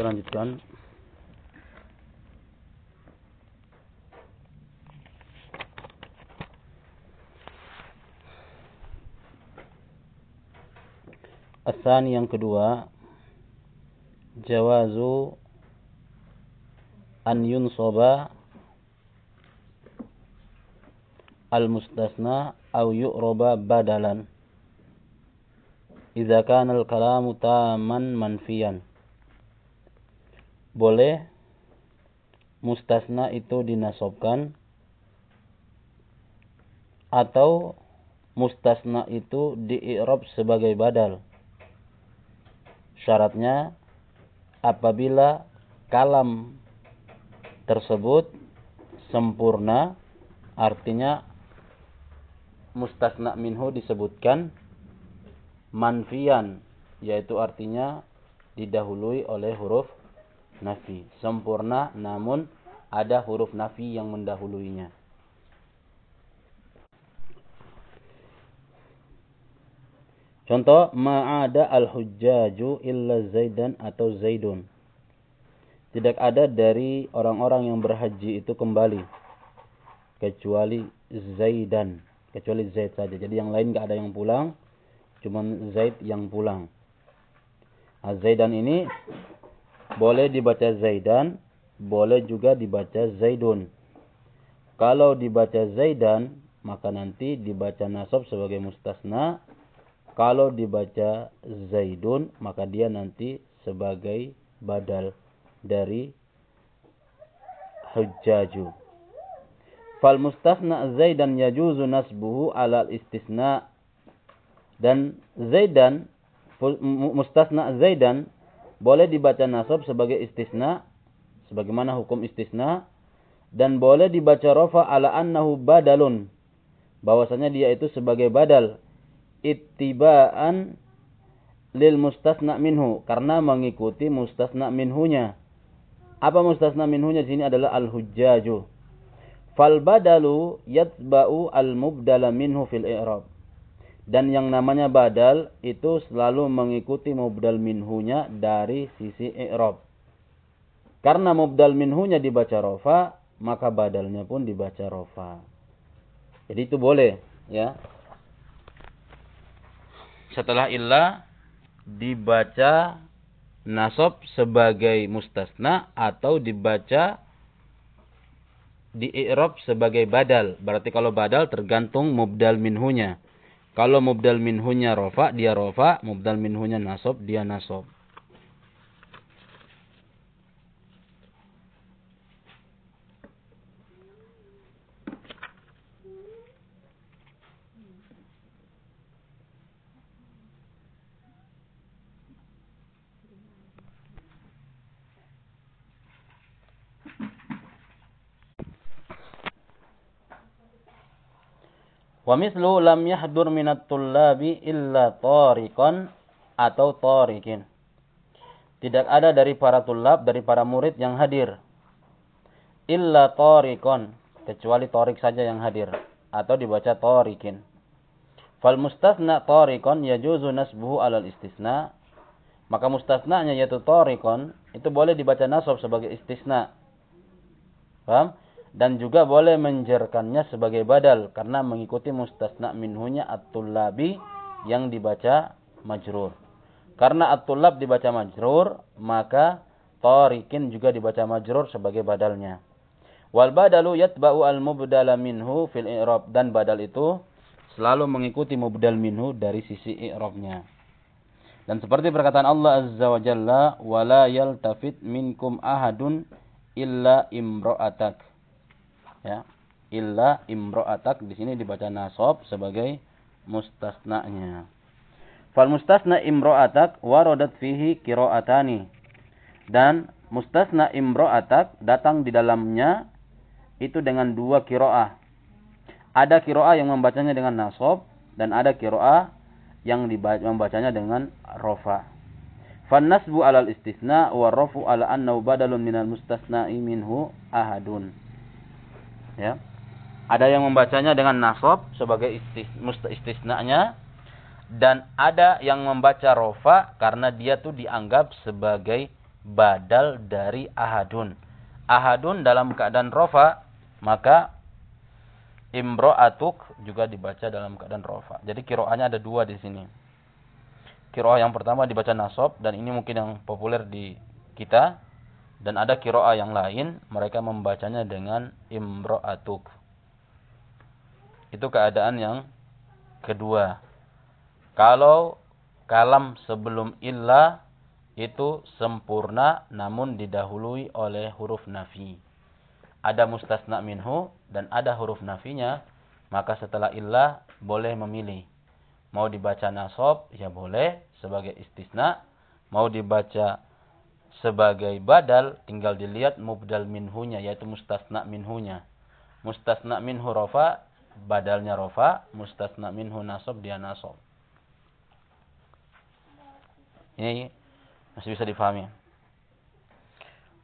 kita lanjutkan. Asani yang kedua jawazu an yunsaba al-mustasna au yu'raba badalan idza kana al-kalamu taman manfiyan boleh mustasna itu dinasobkan atau mustasna itu diirob sebagai badal. Syaratnya apabila kalam tersebut sempurna artinya mustasna minhu disebutkan manfian yaitu artinya didahului oleh huruf nafi. Sempurna namun ada huruf nafi yang mendahuluinya. Contoh, ma'ada al-hujjaju illa zaidan atau zaidun. Tidak ada dari orang-orang yang berhaji itu kembali. Kecuali zaidan. Kecuali zaid saja. Jadi yang lain gak ada yang pulang. Cuma zaid yang pulang. Nah, zaidan ini boleh dibaca Zaidan, boleh juga dibaca Zaidun. Kalau dibaca Zaidan, maka nanti dibaca nasab sebagai mustasna. Kalau dibaca Zaidun, maka dia nanti sebagai badal dari hujjaju. Fal mustasna Zaidan yajuzu nasbuhu ala istisna. Dan Zaidan, mustasna Zaidan boleh dibaca nasab sebagai istisna sebagaimana hukum istisna dan boleh dibaca rofa ala annahu badalun bahwasanya dia itu sebagai badal ittibaan lil mustasna minhu karena mengikuti mustasna minhunya. Apa mustasna minhunya sini adalah al hujjaju fal badalu yatba'u al mubdala minhu fil i'rab dan yang namanya badal itu selalu mengikuti mubdal minhunya dari sisi i'rab. Karena mubdal minhunya dibaca rofa, maka badalnya pun dibaca rofa. Jadi itu boleh, ya. Setelah illa dibaca nasab sebagai mustasna atau dibaca di i'rab sebagai badal. Berarti kalau badal tergantung mubdal minhunya. Kalau mubdal minhunya rofa, dia rofa. Mubdal minhunya nasob, dia nasob. Wa mislu lam yahdur minat tullabi illa tariqan atau tarikin. Tidak ada dari para tulab, dari para murid yang hadir. Illa tariqan. Kecuali tarik saja yang hadir. Atau dibaca tarikin. Fal mustasna tariqan yajuzu nasbuhu alal istisna. Maka mustasnanya yaitu tariqan. Itu boleh dibaca nasab sebagai istisna. Paham? Dan juga boleh menjerkannya sebagai badal karena mengikuti mustasna minhunya at-tullabi yang dibaca majrur. Karena at-tullab dibaca majrur, maka tarikin juga dibaca majrur sebagai badalnya. Wal badalu yatba'u al-mubdala minhu fil i'rab dan badal itu selalu mengikuti mubdal minhu dari sisi i'rabnya. Dan seperti perkataan Allah Azza wa Jalla, "Wala yaltafit minkum ahadun illa imra'atak." Ya. Illa imro'atak di sini dibaca nasab sebagai mustasnanya. Fal mustasna imro'atak warodat fihi kiro'atani dan mustasna imro'atak datang di dalamnya itu dengan dua kiro'ah ada kiro'ah yang membacanya dengan nasab dan ada kiro'ah yang membacanya dengan rofa nasbu alal istisna wa rafu ala annahu badalun minal mustasna'i minhu ahadun ya ada yang membacanya dengan nasab sebagai istis, istisnanya dan ada yang membaca rofa karena dia tuh dianggap sebagai badal dari ahadun. Ahadun dalam keadaan rofa, maka imro'atuk juga dibaca dalam keadaan rofa. Jadi kiroahnya ada dua di sini. Kiroah yang pertama dibaca nasob, dan ini mungkin yang populer di kita. Dan ada kiroah yang lain, mereka membacanya dengan imro'atuk. Itu keadaan yang kedua. Kalau kalam sebelum illa itu sempurna namun didahului oleh huruf nafi. Ada mustasna minhu dan ada huruf nafinya, maka setelah illa boleh memilih. Mau dibaca nasob, ya boleh sebagai istisna. Mau dibaca sebagai badal, tinggal dilihat mubdal minhunya, yaitu mustasna minhunya. Mustasna minhu rofa, badalnya rofa, mustasna minhu nasob, dia nasob. Ini masih bisa difahami.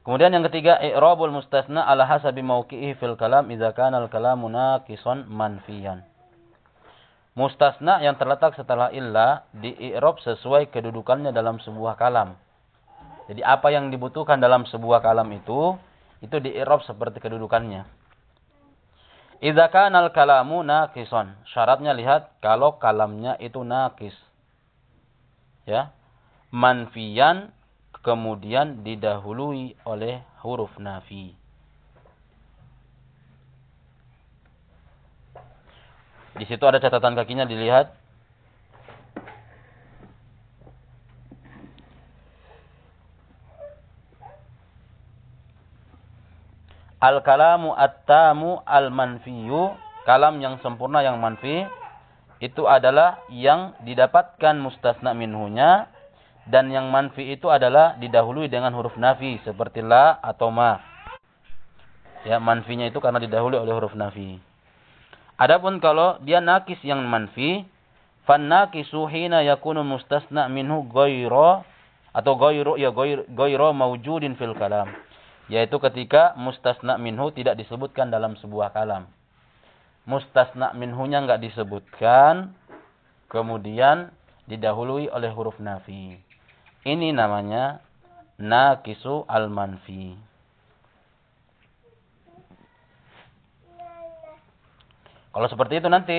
Kemudian yang ketiga, i'rabul mustasna ala hasabi mauqi'ihi fil kalam idza kana al-kalamu naqisan manfiyan. Mustasna yang terletak setelah illa di i'rab sesuai kedudukannya dalam sebuah kalam. Jadi apa yang dibutuhkan dalam sebuah kalam itu itu di seperti kedudukannya. Idza kana al-kalamu naqisan. Syaratnya lihat kalau kalamnya itu naqis. Ya manfiyan kemudian didahului oleh huruf nafi. Di situ ada catatan kakinya dilihat. Al-kalamu at-tamu al-manfiyu, kalam yang sempurna yang manfi, itu adalah yang didapatkan mustasna minhunya dan yang manfi itu adalah didahului dengan huruf nafi seperti la atau ma. Ya, manfinya itu karena didahului oleh huruf nafi. Adapun kalau dia nakis yang manfi, fan nakisu hina yakunu mustasna minhu ghairu atau ghairu ya ghairu maujudin fil kalam. Yaitu ketika mustasna minhu tidak disebutkan dalam sebuah kalam. Mustasna minhunya enggak disebutkan, kemudian didahului oleh huruf nafi. Ini namanya nakisu al-manfi. Kalau seperti itu nanti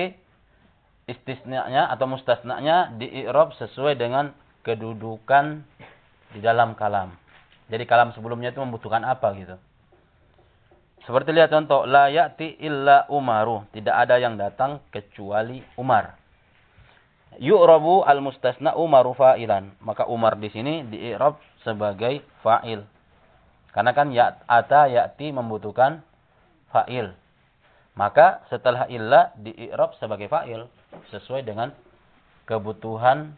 istisnanya atau mustasnanya di sesuai dengan kedudukan di dalam kalam. Jadi kalam sebelumnya itu membutuhkan apa gitu. Seperti lihat contoh la ya'ti illa Umaru, tidak ada yang datang kecuali Umar. Yu'rabu al-mustasna Umaru fa'ilan. Maka Umar di sini di i'rab sebagai fa'il. Karena kan ya ya'ti membutuhkan fa'il. Maka setelah illa di i'rab sebagai fa'il sesuai dengan kebutuhan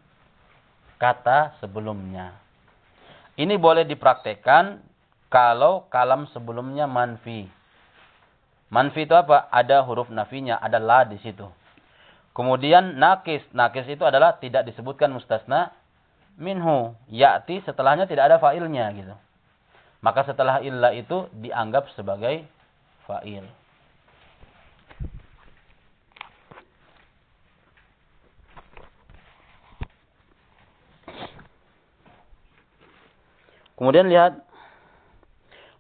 kata sebelumnya. Ini boleh dipraktekkan kalau kalam sebelumnya manfi. Manfi itu apa? Ada huruf nafinya, ada la di situ. Kemudian nakis. Nakis itu adalah tidak disebutkan mustasna minhu. Ya'ti setelahnya tidak ada fa'ilnya gitu. Maka setelah illa itu dianggap sebagai fa'il. Kemudian lihat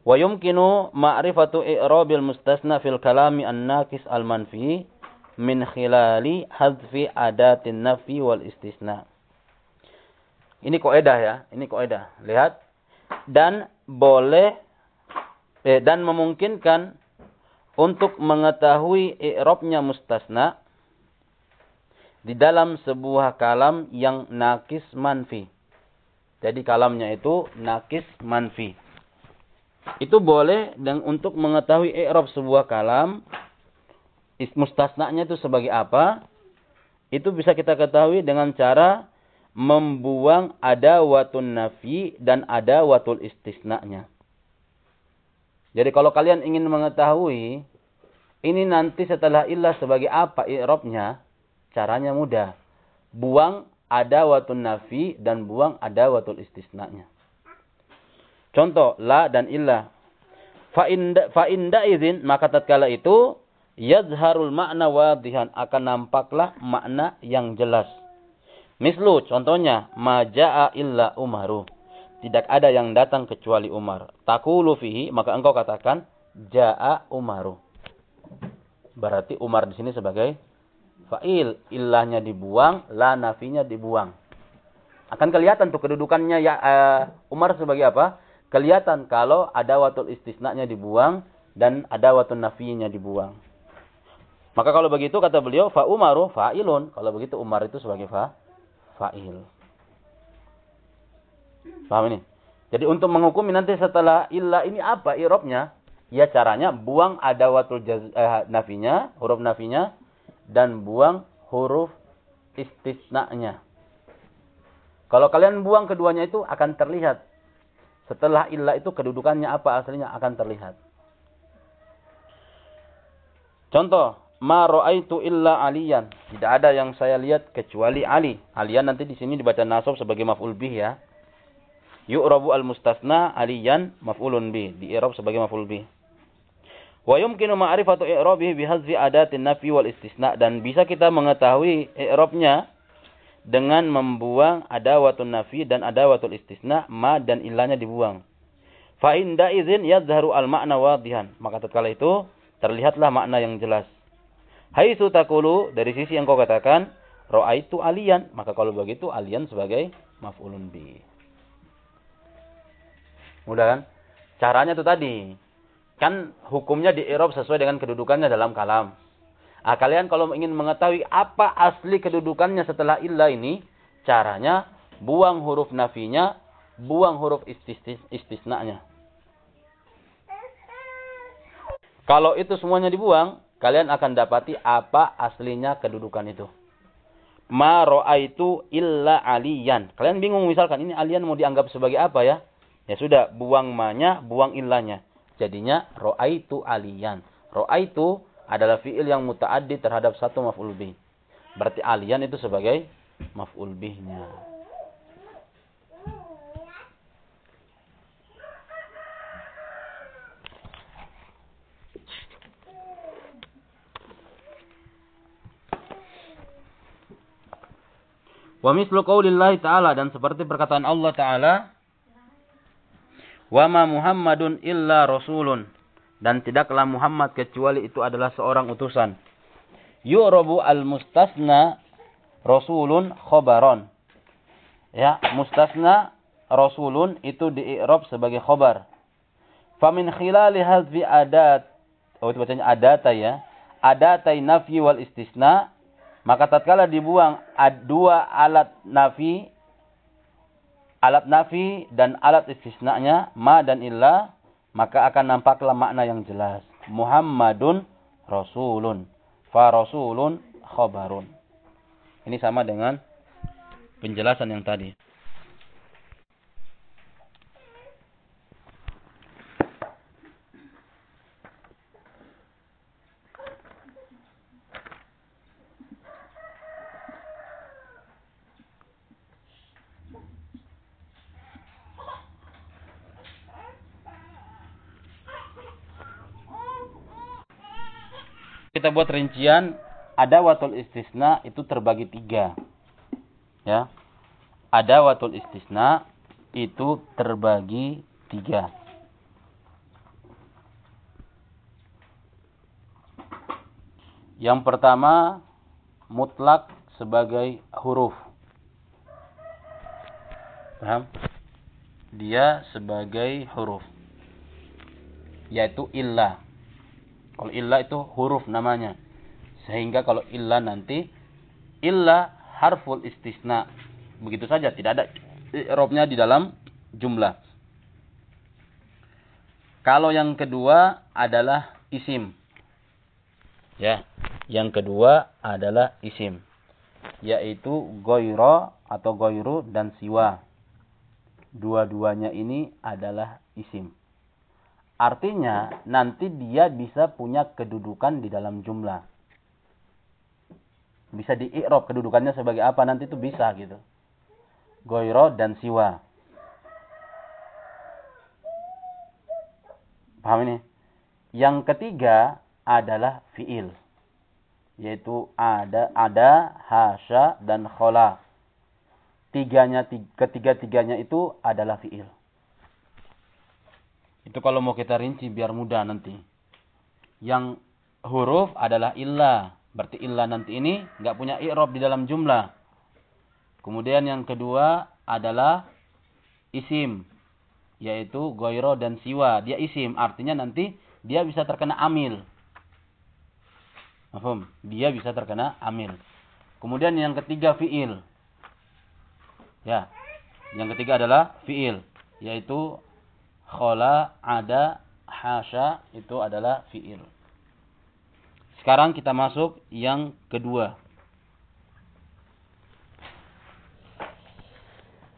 wa yumkinu ma'rifatu i'rabil mustasna fil kalami an-naqis al-manfi min khilali hadfi adatin nafi wal istisna. Ini koedah ya, ini koedah. Lihat. Dan boleh eh, dan memungkinkan untuk mengetahui i'rabnya mustasna di dalam sebuah kalam yang nakis manfi. Jadi kalamnya itu nakis manfi. Itu boleh dan untuk mengetahui i'rab sebuah kalam mustasnanya itu sebagai apa? Itu bisa kita ketahui dengan cara membuang ada watun nafi dan ada watul istisnanya. Jadi kalau kalian ingin mengetahui ini nanti setelah ilah sebagai apa i'rabnya, caranya mudah. Buang ada watun nafi dan buang ada watul istisnanya. Contoh la dan illah. Fa inda, fa inda izin maka tatkala itu yadharul makna wadihan akan nampaklah makna yang jelas. Mislu contohnya maja'a illa Umaru. tidak ada yang datang kecuali Umar. Takulu fihi, maka engkau katakan jaa Umaru. Berarti Umar di sini sebagai fa'il, ilahnya dibuang, la nafinya dibuang. Akan kelihatan tuh kedudukannya ya uh, Umar sebagai apa? Kelihatan kalau ada watul istisnanya dibuang dan ada watul nafinya dibuang. Maka kalau begitu kata beliau fa Umaru fa'ilun. Kalau begitu Umar itu sebagai fa fa'il. Paham ini? Jadi untuk menghukumi nanti setelah illa ini apa irobnya? Ya caranya buang ada watul jaz, eh, nafinya, huruf nafinya, dan buang huruf istisnanya. Kalau kalian buang keduanya itu akan terlihat. Setelah illa itu kedudukannya apa aslinya akan terlihat. Contoh, ma ra'aitu illa aliyan. Tidak ada yang saya lihat kecuali Ali. Aliyan nanti di sini dibaca nasab sebagai maf'ul bih ya. Yu'rabu al-mustasna aliyan maf'ulun bi. Di sebagai maf'ul bi. Wa yumkinu ma'rifatu i'rabihi bihadzi adatin nafi wal istisna dan bisa kita mengetahui i'rabnya dengan membuang adawatun nafi dan adawatul istisna ma dan ilahnya dibuang. Fa inda idzin yadhharu al makna wadihan. Maka tatkala itu terlihatlah makna yang jelas. Haitsu taqulu dari sisi yang kau katakan ra'aitu aliyan, maka kalau begitu aliyan sebagai maf'ulun bi. Mudah kan? Caranya itu tadi. Kan hukumnya di Eropa sesuai dengan kedudukannya dalam kalam. Ah, kalian kalau ingin mengetahui apa asli kedudukannya setelah illa ini, caranya buang huruf nafinya, buang huruf istis istisnanya. Kalau itu semuanya dibuang, kalian akan dapati apa aslinya kedudukan itu. Ma itu illa aliyan. Kalian bingung misalkan ini aliyan mau dianggap sebagai apa ya? Ya sudah, buang ma-nya, buang illahnya. Jadinya ro'aitu aliyan. Ro'aitu adalah fi'il yang muta'addi terhadap satu maf'ul bih. Berarti aliyan itu sebagai maf'ul bihnya. Wa mislu qaulillahi ta'ala dan seperti perkataan Allah Ta'ala Wa ma Muhammadun illa rasulun. Dan tidaklah Muhammad kecuali itu adalah seorang utusan. Yu'rabu al-mustasna rasulun khobaron. Ya, mustasna rasulun itu di i'rab sebagai khobar. Famin khilali hadfi adat. Oh, itu bacanya adata ya. Adatai nafi wal istisna. Maka tatkala dibuang dua alat nafi alat nafi dan alat istisnanya ma dan illa maka akan nampaklah makna yang jelas. Muhammadun rasulun. Fa rasulun khabarun. Ini sama dengan penjelasan yang tadi kita buat rincian ada watul istisna itu terbagi tiga. Ya. Ada watul istisna itu terbagi tiga. Yang pertama mutlak sebagai huruf. Paham? Dia sebagai huruf. Yaitu illah. Kalau illa itu huruf namanya. Sehingga kalau illa nanti illa harful istisna. Begitu saja, tidak ada i'rabnya di dalam jumlah. Kalau yang kedua adalah isim. Ya, yang kedua adalah isim. Yaitu goiro atau goiru dan siwa. Dua-duanya ini adalah isim. Artinya nanti dia bisa punya kedudukan di dalam jumlah. Bisa di i'rab kedudukannya sebagai apa nanti itu bisa gitu. Goiro dan siwa. Paham ini? Yang ketiga adalah fi'il. Yaitu ada, ada, hasya, dan khola. tiganya ketiga-tiganya itu adalah fiil. Itu kalau mau kita rinci biar mudah nanti. Yang huruf adalah illa. Berarti illa nanti ini nggak punya i'rab di dalam jumlah. Kemudian yang kedua adalah isim. Yaitu goiro dan siwa. Dia isim. Artinya nanti dia bisa terkena amil. Mahfum? Dia bisa terkena amil. Kemudian yang ketiga fiil. Ya. Yang ketiga adalah fiil. Yaitu khola, ada, hasya. Itu adalah fiil. Sekarang kita masuk yang kedua.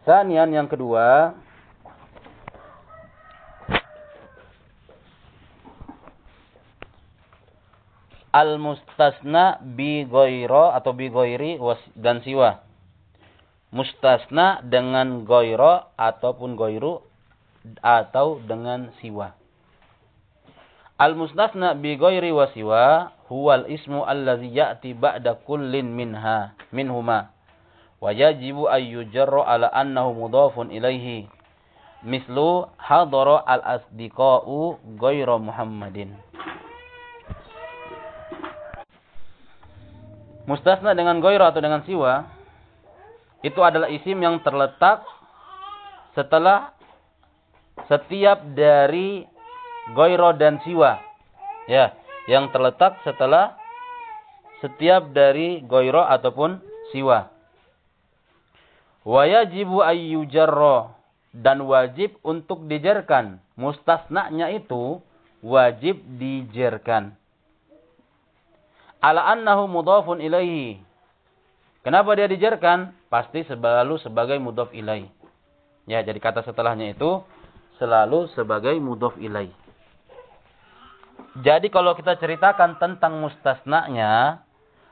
Sanian yang kedua. Al-mustasna bi goiro atau bi goiri dan siwa. Mustasna dengan goiro ataupun goiru atau dengan siwa. Al-mustasna bi ghairi wa siwa huwal ismu allazi ya'ti ba'da kullin minha minhuma. Wa yajibu ay yujarra ala annahu mudhafun ilaihi mislu hadara al-asdiqa'u ghaira Muhammadin. Mustasna dengan ghaira atau dengan siwa itu adalah isim yang terletak setelah setiap dari goiro dan siwa. Ya, yang terletak setelah setiap dari goiro ataupun siwa. Wajibu ayyujarro dan wajib untuk dijerkan. Mustasnanya itu wajib dijerkan. Ala annahu mudhafun ilaihi. Kenapa dia dijerkan? Pasti selalu sebagai mudhaf ilaihi. Ya, jadi kata setelahnya itu selalu sebagai mudhaf ilaihi. Jadi kalau kita ceritakan tentang mustasnanya,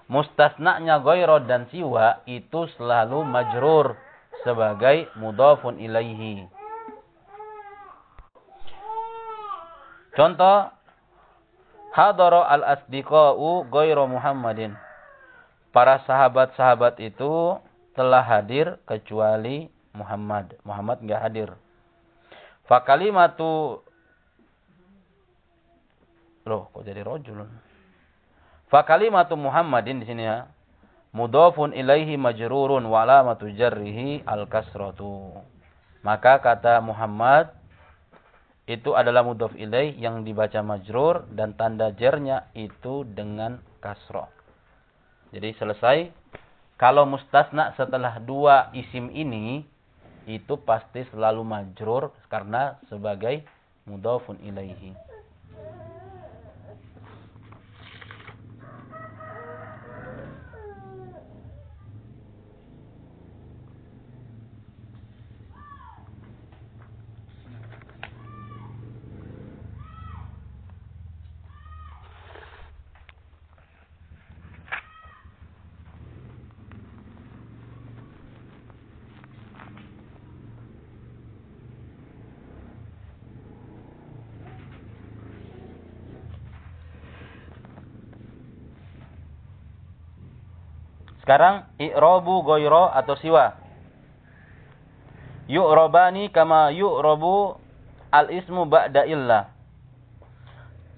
mustasnanya goiro dan siwa itu selalu majrur sebagai mudhafun ilaihi. Contoh, hadara al-asdiqa'u goiro Muhammadin. Para sahabat-sahabat itu telah hadir kecuali Muhammad. Muhammad enggak hadir. Fakalimatu Loh, kok jadi rojulun? Fa kalimatu Muhammadin di sini ya. Mudhafun ilaihi majrurun wa alamatu jarrihi al-kasratu. Maka kata Muhammad itu adalah mudhaf ilaih yang dibaca majrur dan tanda jernya itu dengan kasroh. Jadi selesai. Kalau mustasna setelah dua isim ini itu pasti selalu majrur karena sebagai mudhafun ilaihi. Sekarang i'rabu goiro atau siwa. Yu'rabani kama yu'rabu al-ismu ba'da illa.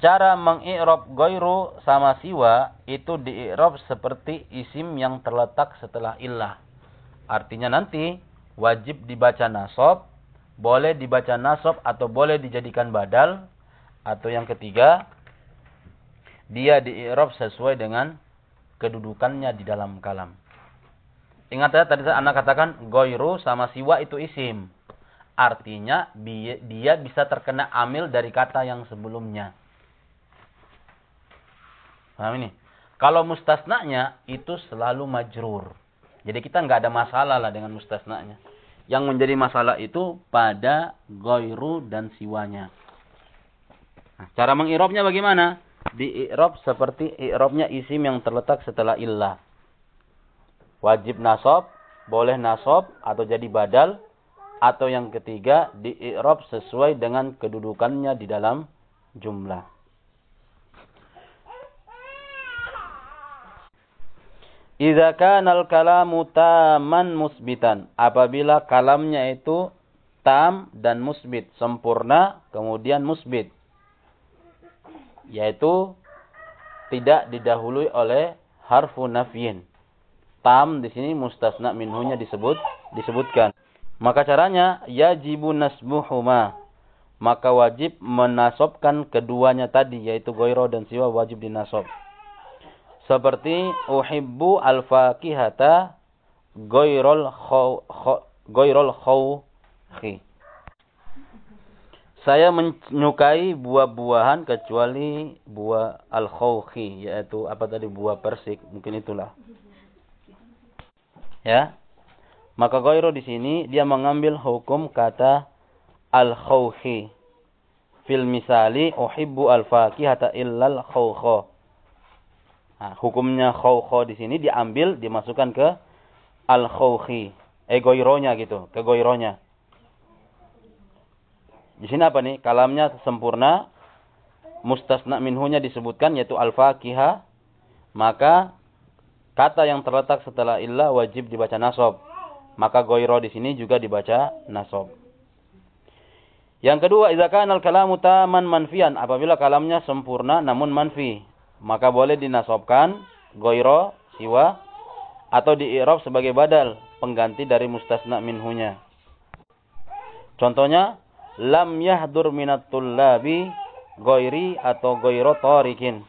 Cara mengi'rab goiru sama siwa itu di'i'rab seperti isim yang terletak setelah illah. Artinya nanti wajib dibaca nasab, boleh dibaca nasab atau boleh dijadikan badal. Atau yang ketiga, dia di'i'rab sesuai dengan kedudukannya di dalam kalam. Ingat ya tadi saya anak katakan goiru sama siwa itu isim. Artinya dia bisa terkena amil dari kata yang sebelumnya. Paham ini? Kalau mustasnanya itu selalu majrur. Jadi kita nggak ada masalah lah dengan mustasnanya. Yang menjadi masalah itu pada goiru dan siwanya. Nah, cara mengirobnya bagaimana? Di i'rab seperti i'rabnya isim yang terletak setelah illah. Wajib nasab, boleh nasab atau jadi badal atau yang ketiga di i'rab sesuai dengan kedudukannya di dalam jumlah. Idza kana al-kalamu taman musbitan. Apabila kalamnya itu tam dan musbit, sempurna kemudian musbit. Yaitu tidak didahului oleh harfu nafyin. Tam di sini mustasna minhunya disebut disebutkan. Maka caranya yajibu nasbuhuma. Maka wajib menasobkan keduanya tadi yaitu goiro dan siwa wajib dinasob. Seperti uhibbu al-fakihata goirol khaw, goirol khawhi. Saya menyukai buah-buahan kecuali buah al-khawhi yaitu apa tadi buah persik mungkin itulah. Ya. Maka goiro di sini dia mengambil hukum kata al-khawhi. Fil misali uhibbu al-fakihata illal khawkha. Nah, hukumnya khawkha di sini diambil dimasukkan ke al-khawhi. Eh goironya gitu, ke goironya. Di sini apa nih? Kalamnya sempurna. Mustasna minhunya disebutkan yaitu al-fakiha. Maka kata yang terletak setelah illa wajib dibaca nasob. Maka goiro di sini juga dibaca nasob. Yang kedua, idza kana al-kalamu taman manfian, apabila kalamnya sempurna namun manfi, maka boleh dinasobkan goiro siwa atau di sebagai badal, pengganti dari mustasna minhunya. Contohnya, lam yahdur minat tullabi goiri atau goiro torikin.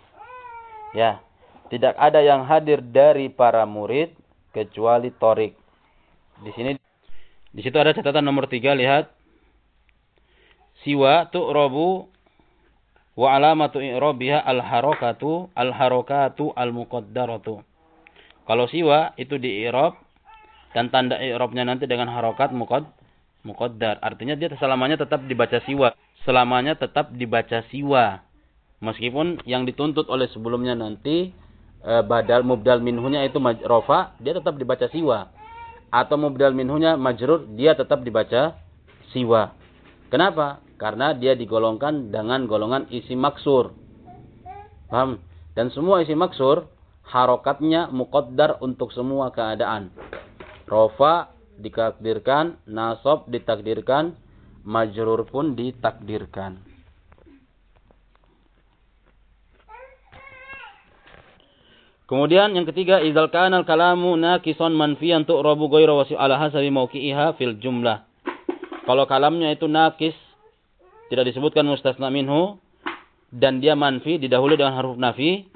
Ya, tidak ada yang hadir dari para murid kecuali torik. Di sini di situ ada catatan nomor tiga lihat siwa tu'rabu wa alamatu i'rabiha al-harakatu al-harakatu al-muqaddaratu. Kalau siwa itu di i'rab dan tanda i'rabnya nanti dengan harokat muqad muqaddar. Artinya dia selamanya tetap dibaca siwa. Selamanya tetap dibaca siwa. Meskipun yang dituntut oleh sebelumnya nanti e, badal mubdal minhunya itu rofa, dia tetap dibaca siwa. Atau mubdal minhunya majrur, dia tetap dibaca siwa. Kenapa? Karena dia digolongkan dengan golongan isi maksur. Paham? Dan semua isi maksur, harokatnya muqaddar untuk semua keadaan. Rofa ditakdirkan, nasob ditakdirkan, majrur pun ditakdirkan. Kemudian yang ketiga, idzal kana al-kalamu naqisan manfiyan tu'rabu ghairu wasi ala hasabi mauqi'iha fil jumlah. Kalau kalamnya itu nakis, tidak disebutkan mustasna minhu dan dia manfi didahului dengan huruf nafi,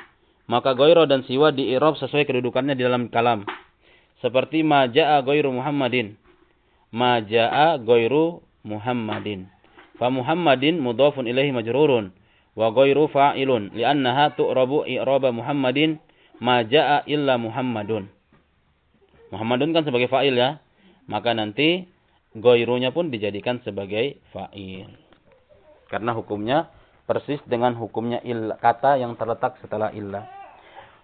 maka ghairu dan siwa di i'rab sesuai kedudukannya di dalam kalam. Seperti ma jaa ghairu Muhammadin. Ma jaa ghairu Muhammadin. Fa Muhammadin mudhafun ilaihi majrurun wa ghairu fa'ilun li'annaha tu'rabu i'raba Muhammadin maja'a illa Muhammadun. Muhammadun kan sebagai fa'il ya. Maka nanti goirunya pun dijadikan sebagai fa'il. Karena hukumnya persis dengan hukumnya illa, kata yang terletak setelah illa.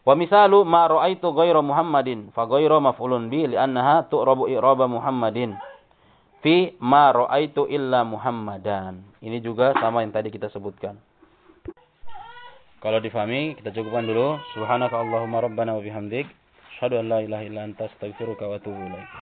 Wa misalu ma ra'aitu ghairu Muhammadin fa ghairu maf'ulun bi li'annaha tu'rabu i'raba Muhammadin fi ma ra'aitu illa Muhammadan. Ini juga sama yang tadi kita sebutkan. Kalau difahami, kita cukupkan dulu. Subhanaka Allahumma rabbana wa bihamdik. Asyhadu an la ilaha illa anta astaghfiruka wa atubu ilaik.